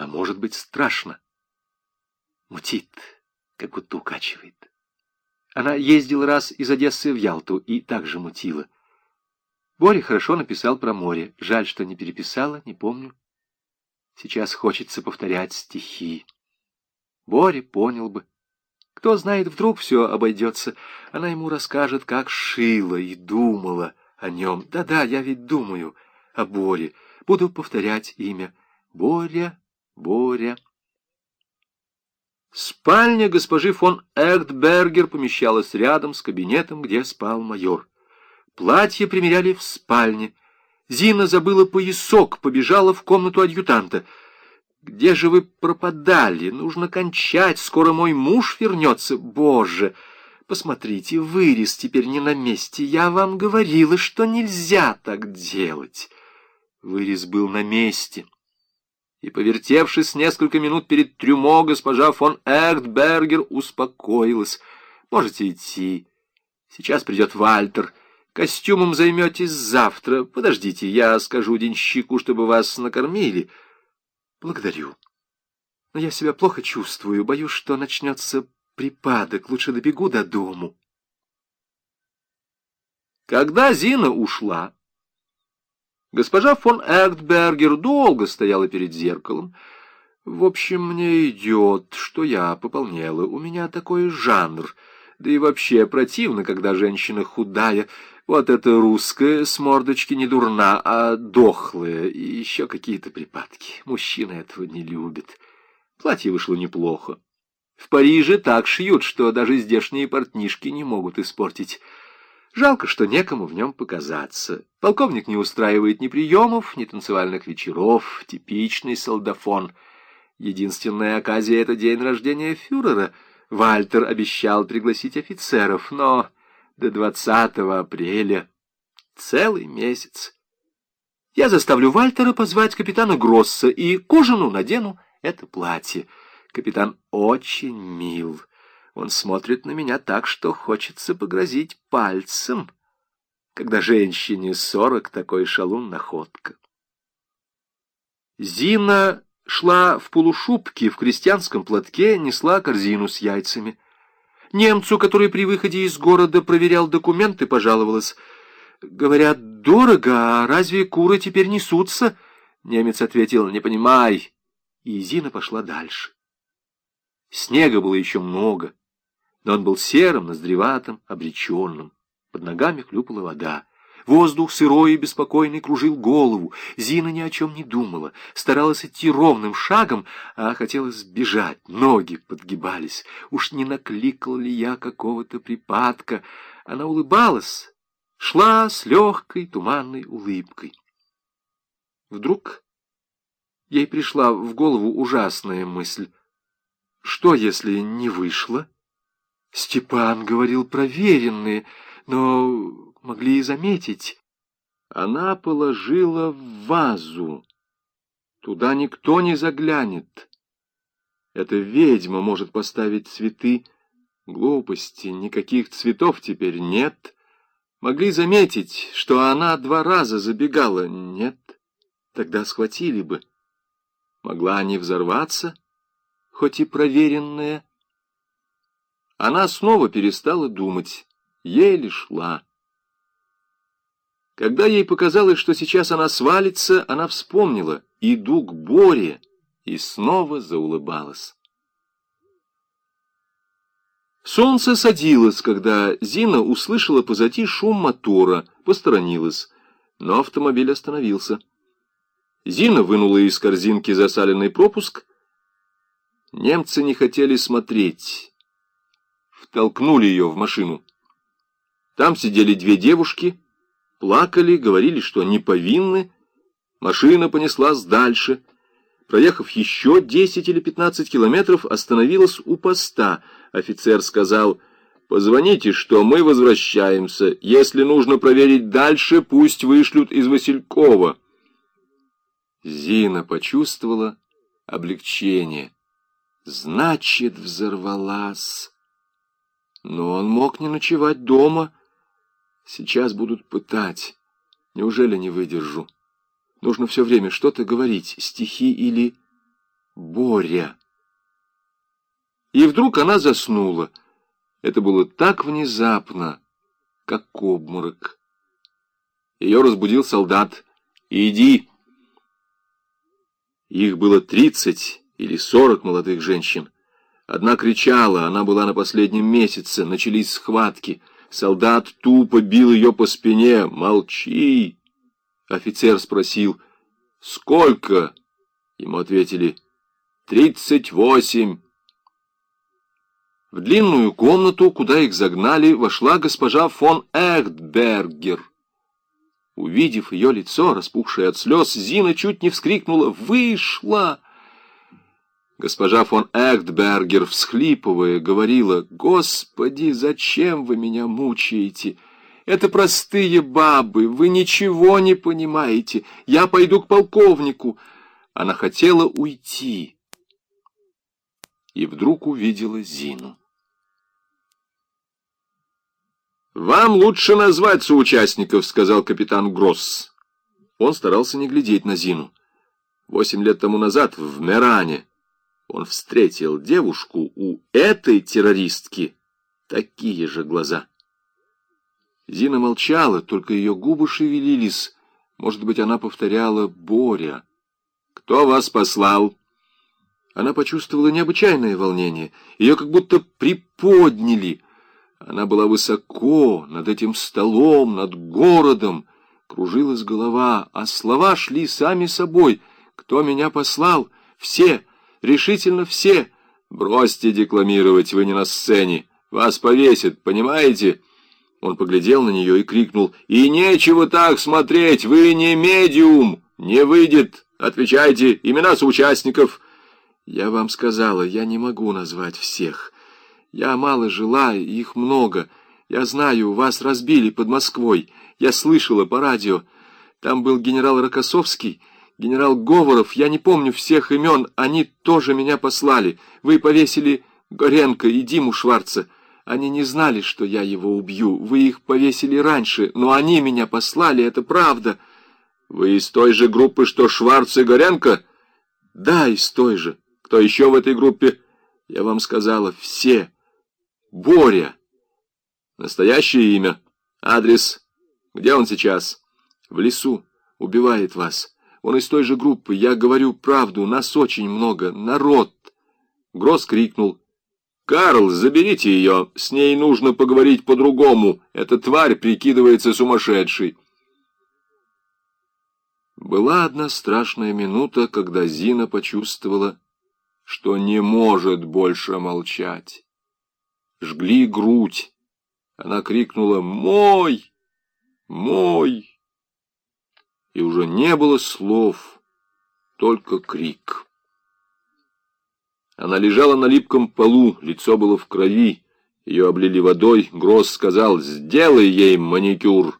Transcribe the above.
а может быть страшно. Мутит, как будто укачивает. Она ездила раз из Одессы в Ялту и также мутила. Боря хорошо написал про море. Жаль, что не переписала, не помню. Сейчас хочется повторять стихи. Боря понял бы. Кто знает, вдруг все обойдется. Она ему расскажет, как шила и думала о нем. Да-да, я ведь думаю о Боре. Буду повторять имя. Боря, Боря. Спальня госпожи фон Эртбергер помещалась рядом с кабинетом, где спал майор. Платье примеряли в спальне. Зина забыла поясок, побежала в комнату адъютанта. «Где же вы пропадали? Нужно кончать, скоро мой муж вернется. Боже! Посмотрите, вырез теперь не на месте. Я вам говорила, что нельзя так делать». Вырез был на месте и, повертевшись несколько минут перед трюмо, госпожа фон Эртбергер успокоилась. «Можете идти. Сейчас придет Вальтер. Костюмом займетесь завтра. Подождите, я скажу денщику, чтобы вас накормили. Благодарю. Но я себя плохо чувствую. Боюсь, что начнется припадок. Лучше добегу до дому». Когда Зина ушла, Госпожа фон Эртбергер долго стояла перед зеркалом. В общем, мне идет, что я пополнела. У меня такой жанр. Да и вообще противно, когда женщина худая. Вот эта русская с мордочки не дурна, а дохлая. И еще какие-то припадки. Мужчина этого не любит. Платье вышло неплохо. В Париже так шьют, что даже здешние портнишки не могут испортить. Жалко, что некому в нем показаться. Полковник не устраивает ни приемов, ни танцевальных вечеров. Типичный солдафон. Единственная оказия — это день рождения фюрера. Вальтер обещал пригласить офицеров, но до 20 апреля целый месяц. Я заставлю Вальтера позвать капитана Гросса и к надену это платье. Капитан очень мил. Он смотрит на меня так, что хочется погрозить пальцем. Когда женщине сорок, такой шалун находка. Зина шла в полушубке, в крестьянском платке, несла корзину с яйцами. Немцу, который при выходе из города проверял документы, пожаловалась. «Говорят, дорого, а разве куры теперь несутся?» Немец ответил, «Не понимай». И Зина пошла дальше. Снега было еще много но он был серым, ноздреватым, обреченным. Под ногами хлюпала вода. Воздух сырой и беспокойный кружил голову. Зина ни о чем не думала, старалась идти ровным шагом, а хотела сбежать. Ноги подгибались. Уж не накликал ли я какого-то припадка? Она улыбалась, шла с легкой туманной улыбкой. Вдруг ей пришла в голову ужасная мысль. Что, если не вышло? Степан говорил проверенные, но могли и заметить. Она положила в вазу. Туда никто не заглянет. Эта ведьма может поставить цветы. Глупости, никаких цветов теперь нет. Могли заметить, что она два раза забегала. Нет, тогда схватили бы. Могла не взорваться, хоть и проверенная, она снова перестала думать, еле шла. Когда ей показалось, что сейчас она свалится, она вспомнила «иду к Боре» и снова заулыбалась. Солнце садилось, когда Зина услышала позади шум мотора, посторонилась, но автомобиль остановился. Зина вынула из корзинки засаленный пропуск. Немцы не хотели смотреть втолкнули ее в машину. Там сидели две девушки, плакали, говорили, что не повинны. Машина понеслась дальше. Проехав еще 10 или 15 километров, остановилась у поста. Офицер сказал, «Позвоните, что мы возвращаемся. Если нужно проверить дальше, пусть вышлют из Василькова». Зина почувствовала облегчение. «Значит, взорвалась». Но он мог не ночевать дома. Сейчас будут пытать. Неужели не выдержу? Нужно все время что-то говорить, стихи или Боря. И вдруг она заснула. Это было так внезапно, как обморок. Ее разбудил солдат. «Иди!» Их было тридцать или сорок молодых женщин. Одна кричала, она была на последнем месяце, начались схватки. Солдат тупо бил ее по спине. «Молчи!» Офицер спросил, «Сколько?» Ему ответили, «Тридцать восемь». В длинную комнату, куда их загнали, вошла госпожа фон Эхтбергер. Увидев ее лицо, распухшее от слез, Зина чуть не вскрикнула «Вышла!». Госпожа фон Эхтбергер, всхлипывая, говорила «Господи, зачем вы меня мучаете?» Это простые бабы, вы ничего не понимаете. Я пойду к полковнику. Она хотела уйти. И вдруг увидела Зину. «Вам лучше назвать соучастников», — сказал капитан Гросс. Он старался не глядеть на Зину. Восемь лет тому назад в Меране он встретил девушку у этой террористки. Такие же глаза. Зина молчала, только ее губы шевелились. Может быть, она повторяла «Боря». «Кто вас послал?» Она почувствовала необычайное волнение. Ее как будто приподняли. Она была высоко, над этим столом, над городом. Кружилась голова, а слова шли сами собой. «Кто меня послал? Все! Решительно все! Бросьте декламировать, вы не на сцене! Вас повесят, понимаете?» Он поглядел на нее и крикнул, «И нечего так смотреть, вы не медиум, не выйдет, отвечайте, имена соучастников». «Я вам сказала, я не могу назвать всех. Я мало жила, их много. Я знаю, вас разбили под Москвой. Я слышала по радио. Там был генерал Рокоссовский, генерал Говоров, я не помню всех имен, они тоже меня послали. Вы повесили Горенко и Диму Шварца». Они не знали, что я его убью. Вы их повесили раньше, но они меня послали, это правда. Вы из той же группы, что Шварц и Горенко? Да, из той же. Кто еще в этой группе? Я вам сказала, все. Боря. Настоящее имя. Адрес. Где он сейчас? В лесу. Убивает вас. Он из той же группы. Я говорю правду. Нас очень много. Народ. Гросс крикнул. «Карл, заберите ее, с ней нужно поговорить по-другому, эта тварь прикидывается сумасшедшей». Была одна страшная минута, когда Зина почувствовала, что не может больше молчать. Жгли грудь. Она крикнула «Мой! Мой!» И уже не было слов, только крик. Она лежала на липком полу, лицо было в крови. Ее облили водой. Гросс сказал, сделай ей маникюр.